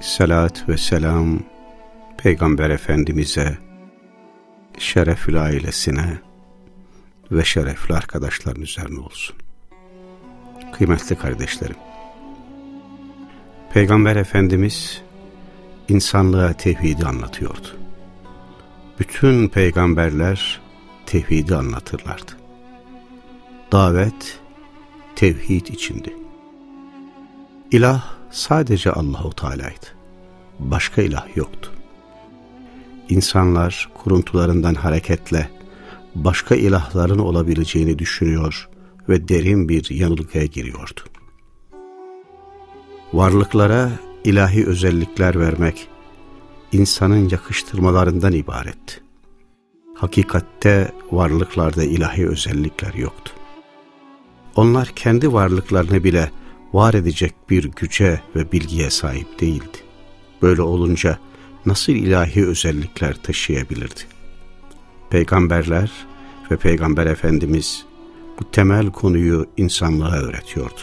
Salat ve selam Peygamber Efendimiz'e, şerefli ailesine ve şerefli arkadaşların üzerine olsun. Kıymetli kardeşlerim, Peygamber Efendimiz insanlığa tevhidi anlatıyordu. Bütün peygamberler tevhidi anlatırlardı. Davet tevhid içindi. İlah sadece Allahu Teala'ydı. Başka ilah yoktu. İnsanlar kuruntularından hareketle başka ilahların olabileceğini düşünüyor ve derin bir yanılgıya giriyordu. Varlıklara ilahi özellikler vermek insanın yakıştırmalarından ibaretti. Hakikatte varlıklarda ilahi özellikler yoktu. Onlar kendi varlıklarını bile var edecek bir güce ve bilgiye sahip değildi. Böyle olunca nasıl ilahi özellikler taşıyabilirdi? Peygamberler ve Peygamber Efendimiz bu temel konuyu insanlığa öğretiyordu.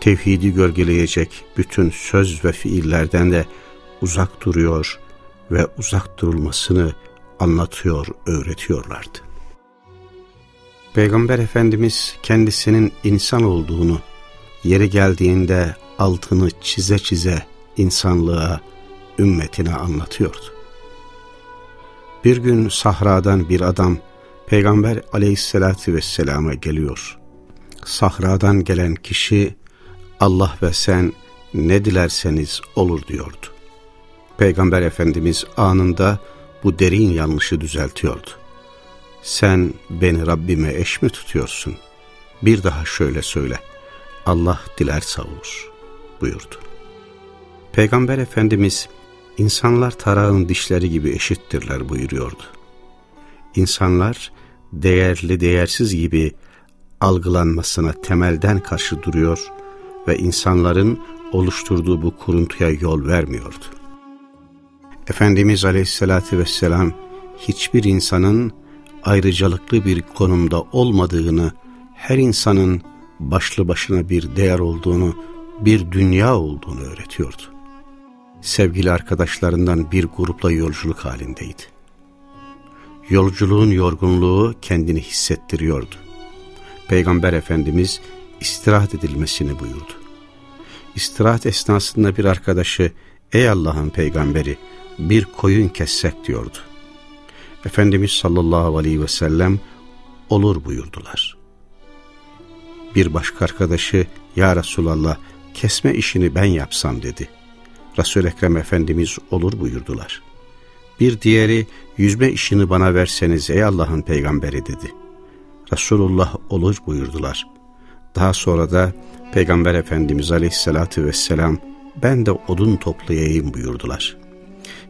Tevhidi gölgeleyecek bütün söz ve fiillerden de uzak duruyor ve uzak durulmasını anlatıyor, öğretiyorlardı. Peygamber Efendimiz kendisinin insan olduğunu yeri geldiğinde altını çize çize insanlığa, ümmetine anlatıyordu. Bir gün sahradan bir adam Peygamber aleyhissalatü vesselama geliyor. Sahradan gelen kişi Allah ve sen ne dilerseniz olur diyordu. Peygamber Efendimiz anında bu derin yanlışı düzeltiyordu. Sen beni Rabbime eş mi tutuyorsun? Bir daha şöyle söyle. Allah diler savur buyurdu. Peygamber Efendimiz insanlar tarağın dişleri gibi eşittirler buyuruyordu. İnsanlar değerli değersiz gibi algılanmasına temelden karşı duruyor ve insanların oluşturduğu bu kuruntuya yol vermiyordu. Efendimiz Aleyhisselatü Vesselam hiçbir insanın ayrıcalıklı bir konumda olmadığını, her insanın başlı başına bir değer olduğunu, bir dünya olduğunu öğretiyordu. Sevgili arkadaşlarından bir grupla yolculuk halindeydi. Yolculuğun yorgunluğu kendini hissettiriyordu. Peygamber Efendimiz istirahat edilmesini buyurdu. İstirahat esnasında bir arkadaşı, ''Ey Allah'ın peygamberi, bir koyun kessek diyordu. Efendimiz sallallahu aleyhi ve sellem olur buyurdular. Bir başka arkadaşı ya Resulallah kesme işini ben yapsam dedi. resul Ekrem Efendimiz olur buyurdular. Bir diğeri yüzme işini bana verseniz ey Allah'ın peygamberi dedi. Resulullah olur buyurdular. Daha sonra da Peygamber Efendimiz aleyhissalatü vesselam ben de odun toplayayım buyurdular.''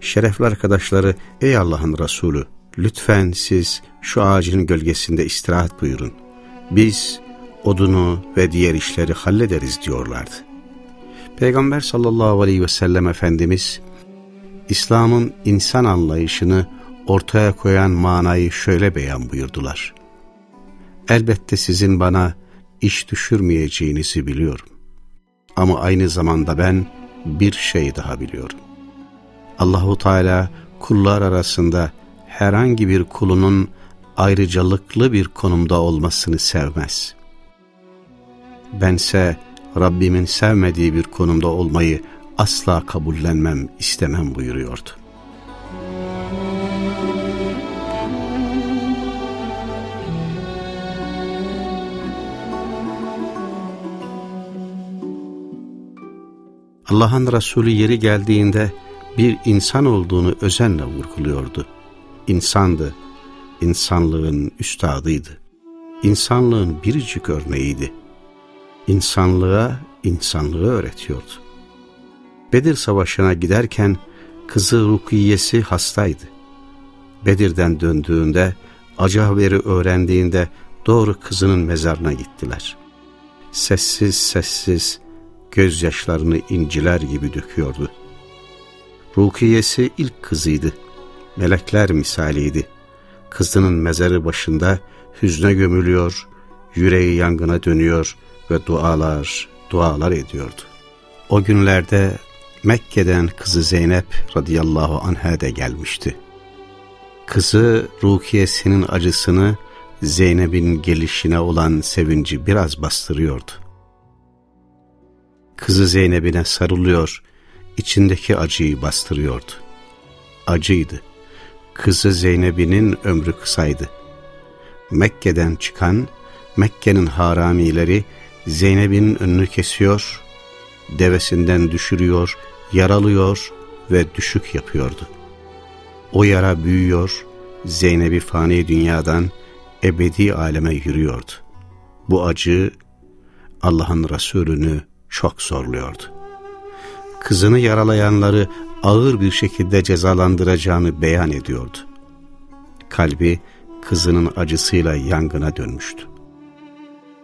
şerefli arkadaşları ey Allah'ın Resulü lütfen siz şu ağacın gölgesinde istirahat buyurun. Biz odunu ve diğer işleri hallederiz diyorlardı. Peygamber sallallahu aleyhi ve sellem Efendimiz İslam'ın insan anlayışını ortaya koyan manayı şöyle beyan buyurdular. Elbette sizin bana iş düşürmeyeceğinizi biliyorum. Ama aynı zamanda ben bir şey daha biliyorum. Allahu Teala kullar arasında herhangi bir kulunun ayrıcalıklı bir konumda olmasını sevmez. Bense Rabbimin sevmediği bir konumda olmayı asla kabullenmem, istemem buyuruyordu. Allah'ın Resulü yeri geldiğinde bir insan olduğunu özenle vurguluyordu. İnsandı, insanlığın üstadıydı. İnsanlığın biricik örneğiydi. İnsanlığa insanlığı öğretiyordu. Bedir Savaşı'na giderken kızı Rukiyesi hastaydı. Bedir'den döndüğünde acı haberi öğrendiğinde doğru kızının mezarına gittiler. Sessiz sessiz gözyaşlarını inciler gibi döküyordu. Rukiyesi ilk kızıydı. Melekler misaliydi. Kızının mezarı başında hüzne gömülüyor, yüreği yangına dönüyor ve dualar, dualar ediyordu. O günlerde Mekke'den kızı Zeynep radıyallahu anh'a de gelmişti. Kızı Rukiye'sinin acısını Zeynep'in gelişine olan sevinci biraz bastırıyordu. Kızı Zeynep'ine sarılıyor, içindeki acıyı bastırıyordu. Acıydı. Kızı Zeynep'inin ömrü kısaydı. Mekke'den çıkan Mekke'nin haramileri Zeynep'in önünü kesiyor, devesinden düşürüyor, yaralıyor ve düşük yapıyordu. O yara büyüyor, Zeynep'i fani dünyadan ebedi aleme yürüyordu. Bu acı Allah'ın Resulünü çok zorluyordu. Kızını yaralayanları ağır bir şekilde cezalandıracağını beyan ediyordu. Kalbi kızının acısıyla yangına dönmüştü.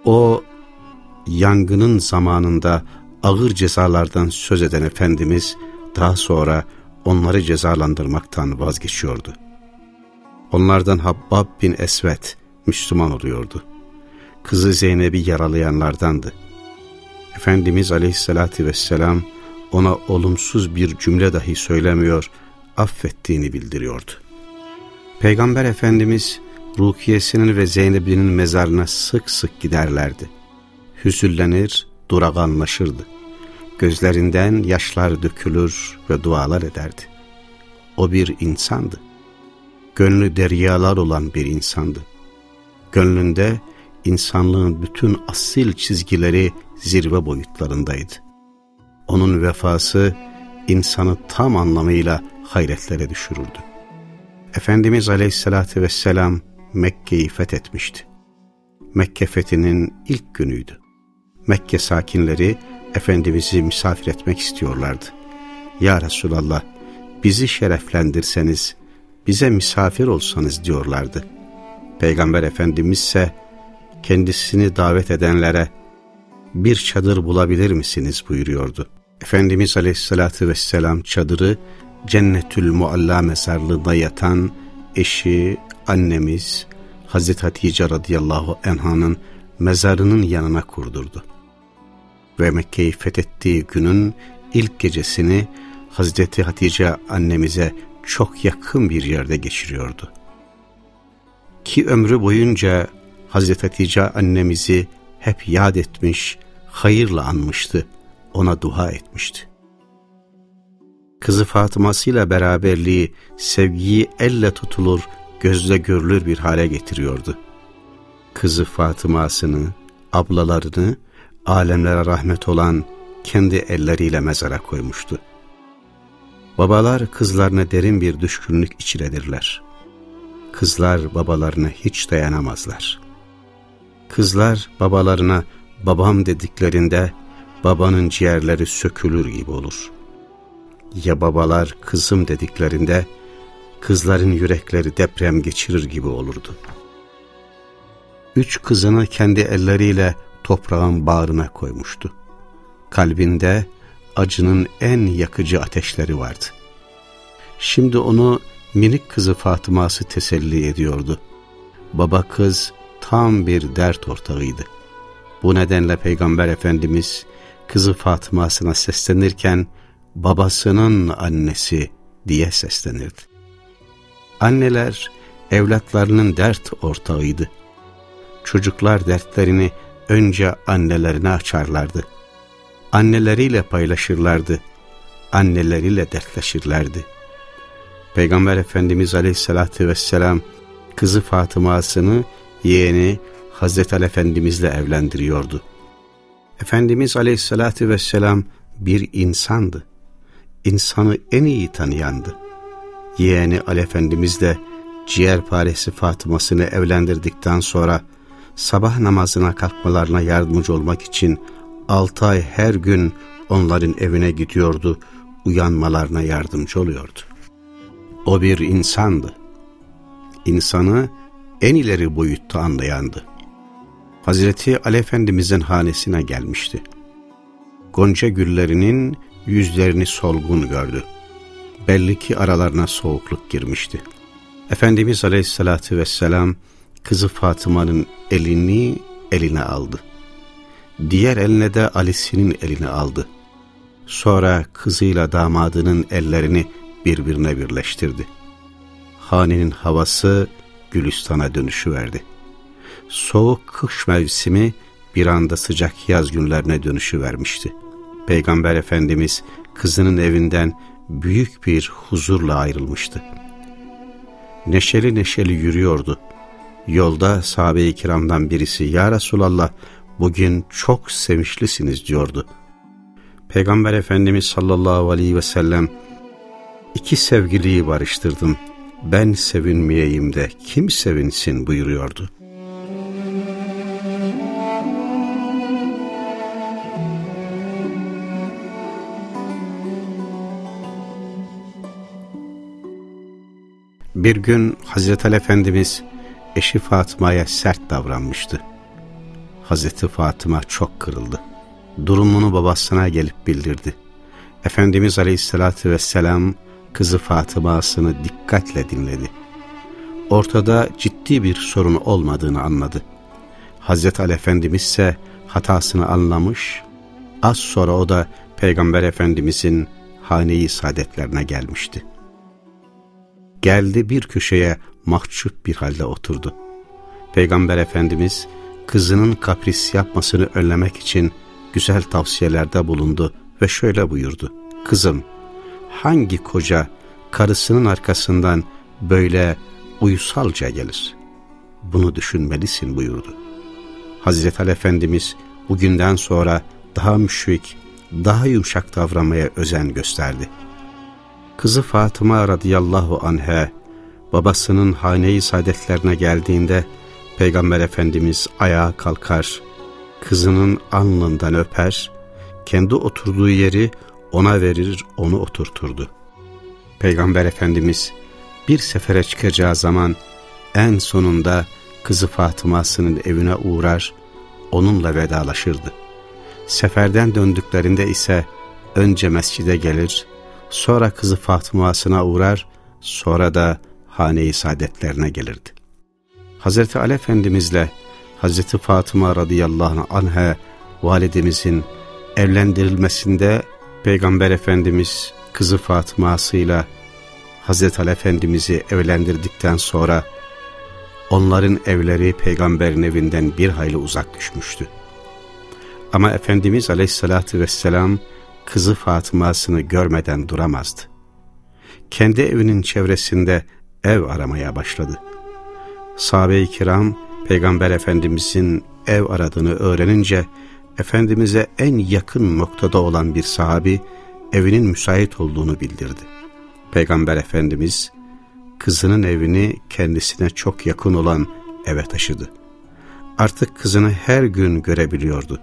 O yangının zamanında ağır cezalardan söz eden Efendimiz daha sonra onları cezalandırmaktan vazgeçiyordu. Onlardan Habbab bin Esvet Müslüman oluyordu. Kızı Zeynep'i yaralayanlardandı. Efendimiz aleyhissalatü vesselam ona olumsuz bir cümle dahi söylemiyor, affettiğini bildiriyordu. Peygamber Efendimiz Rukiye'sinin ve Zeynep'inin mezarına sık sık giderlerdi. Hüzüllenir, duraganlaşırdı. Gözlerinden yaşlar dökülür ve dualar ederdi. O bir insandı. Gönlü deryalar olan bir insandı. Gönlünde insanlığın bütün asil çizgileri zirve boyutlarındaydı. Onun vefası insanı tam anlamıyla hayretlere düşürürdü. Efendimiz Aleyhisselatü Vesselam Mekke'yi fethetmişti. Mekke fethinin ilk günüydü. Mekke sakinleri Efendimiz'i misafir etmek istiyorlardı. Ya Resulallah bizi şereflendirseniz, bize misafir olsanız diyorlardı. Peygamber Efendimiz ise kendisini davet edenlere bir çadır bulabilir misiniz buyuruyordu. Efendimiz Aleyhisselatü Vesselam çadırı Cennetül Mualla mezarlığında yatan eşi, annemiz Hazreti Hatice radıyallahu enhanın mezarının yanına kurdurdu. Ve Mekke'yi fethettiği günün ilk gecesini Hazreti Hatice annemize çok yakın bir yerde geçiriyordu. Ki ömrü boyunca Hazreti Hatice annemizi hep yad etmiş, hayırla anmıştı, ona dua etmişti. Kızı Fatıma'sıyla beraberliği sevgiyi elle tutulur, gözle görülür bir hale getiriyordu. Kızı Fatıma'sını, ablalarını, alemlere rahmet olan kendi elleriyle mezara koymuştu. Babalar kızlarına derin bir düşkünlük içiredirler. Kızlar babalarına hiç dayanamazlar. Kızlar babalarına babam dediklerinde babanın ciğerleri sökülür gibi olur. Ya babalar kızım dediklerinde kızların yürekleri deprem geçirir gibi olurdu. Üç kızını kendi elleriyle toprağın bağrına koymuştu. Kalbinde acının en yakıcı ateşleri vardı. Şimdi onu minik kızı Fatıma'sı teselli ediyordu. Baba kız tam bir dert ortağıydı. Bu nedenle Peygamber Efendimiz kızı Fatıma'sına seslenirken babasının annesi diye seslenirdi. Anneler evlatlarının dert ortağıydı. Çocuklar dertlerini önce annelerine açarlardı. Anneleriyle paylaşırlardı. Anneleriyle dertleşirlerdi. Peygamber Efendimiz Aleyhisselatü Vesselam kızı Fatıma'sını yeğeni Hazreti Ali Efendimizle evlendiriyordu. Efendimiz Aleyhisselatü Vesselam bir insandı. İnsanı en iyi tanıyandı. Yeğeni Ali Efendimiz de ciğerparesi Fatıma'sını evlendirdikten sonra sabah namazına kalkmalarına yardımcı olmak için altı ay her gün onların evine gidiyordu, uyanmalarına yardımcı oluyordu. O bir insandı. İnsanı en ileri boyutta anlayandı. Hazreti Ali Efendimizin hanesine gelmişti. Gonca güllerinin yüzlerini solgun gördü. Belli ki aralarına soğukluk girmişti. Efendimiz Aleyhisselatü Vesselam kızı Fatıma'nın elini eline aldı. Diğer eline de Ali'sinin elini aldı. Sonra kızıyla damadının ellerini birbirine birleştirdi. Hanenin havası Gülistan'a dönüşüverdi. Soğuk kış mevsimi bir anda sıcak yaz günlerine dönüşüvermişti. Peygamber Efendimiz kızının evinden büyük bir huzurla ayrılmıştı. Neşeli neşeli yürüyordu. Yolda sahabe-i kiramdan birisi ''Ya Resulallah bugün çok sevinçlisiniz.'' diyordu. Peygamber Efendimiz sallallahu aleyhi ve sellem iki sevgiliyi barıştırdım. Ben sevinmeyeyim de kim sevinsin buyuruyordu. Bir gün Hazreti Ali Efendimiz eşi Fatıma'ya sert davranmıştı. Hazreti Fatıma çok kırıldı. Durumunu babasına gelip bildirdi. Efendimiz Aleyhisselatü Vesselam kızı Fatıma'sını dikkatle dinledi. Ortada ciddi bir sorun olmadığını anladı. Hazreti Ali Efendimiz ise hatasını anlamış, az sonra o da Peygamber Efendimizin hane-i saadetlerine gelmişti. Geldi bir köşeye mahcup bir halde oturdu. Peygamber Efendimiz kızının kapris yapmasını önlemek için güzel tavsiyelerde bulundu ve şöyle buyurdu. Kızım, hangi koca karısının arkasından böyle uysalca gelir? Bunu düşünmelisin buyurdu. Hazreti Ali Efendimiz bugünden sonra daha müşfik, daha yumuşak davranmaya özen gösterdi. Kızı Fatıma radıyallahu anhe babasının hane-i saadetlerine geldiğinde Peygamber Efendimiz ayağa kalkar, kızının alnından öper, kendi oturduğu yeri ona verir, onu oturturdu. Peygamber Efendimiz bir sefere çıkacağı zaman en sonunda kızı Fatıma'sının evine uğrar, onunla vedalaşırdı. Seferden döndüklerinde ise önce mescide gelir, sonra kızı Fatıma'sına uğrar, sonra da hane-i saadetlerine gelirdi. Hazreti Ali Efendimizle Hazreti Fatıma radıyallahu anh'a validemizin evlendirilmesinde Peygamber Efendimiz kızı Fatıma'sıyla Hazreti Ali Efendimiz'i evlendirdikten sonra onların evleri peygamberin evinden bir hayli uzak düşmüştü. Ama Efendimiz aleyhissalatü vesselam kızı Fatıma'sını görmeden duramazdı. Kendi evinin çevresinde ev aramaya başladı. Sahabe-i kiram Peygamber Efendimizin ev aradığını öğrenince Efendimiz'e en yakın noktada olan bir sahabi evinin müsait olduğunu bildirdi. Peygamber Efendimiz kızının evini kendisine çok yakın olan eve taşıdı. Artık kızını her gün görebiliyordu.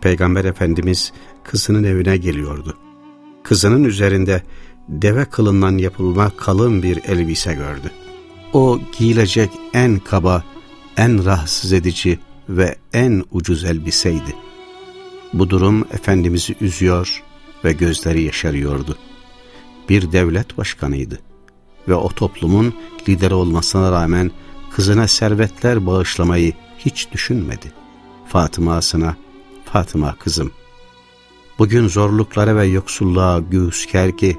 Peygamber Efendimiz kızının evine geliyordu. Kızının üzerinde deve kılından yapılma kalın bir elbise gördü. O giyilecek en kaba, en rahatsız edici ve en ucuz elbiseydi. Bu durum Efendimiz'i üzüyor ve gözleri yaşarıyordu. Bir devlet başkanıydı ve o toplumun lideri olmasına rağmen kızına servetler bağışlamayı hiç düşünmedi. Fatıma'sına, Fatıma kızım, bugün zorluklara ve yoksulluğa göğüs ger ki,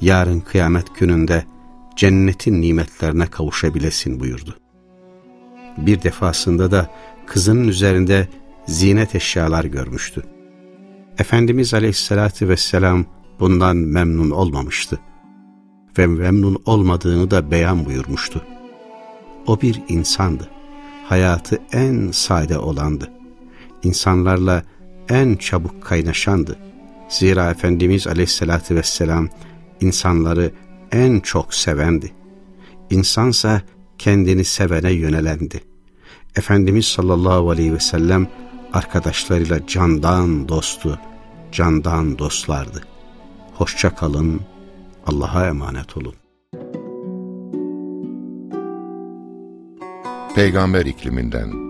yarın kıyamet gününde cennetin nimetlerine kavuşabilesin buyurdu. Bir defasında da kızının üzerinde zinet eşyalar görmüştü. Efendimiz Aleyhisselatü Vesselam bundan memnun olmamıştı ve memnun olmadığını da beyan buyurmuştu. O bir insandı. Hayatı en sade olandı. İnsanlarla en çabuk kaynaşandı. Zira Efendimiz Aleyhisselatü Vesselam insanları en çok sevendi. İnsansa kendini sevene yönelendi. Efendimiz sallallahu aleyhi ve sellem arkadaşlarıyla candan dostu, candan dostlardı. Hoşça kalın, Allah'a emanet olun. Peygamber ikliminden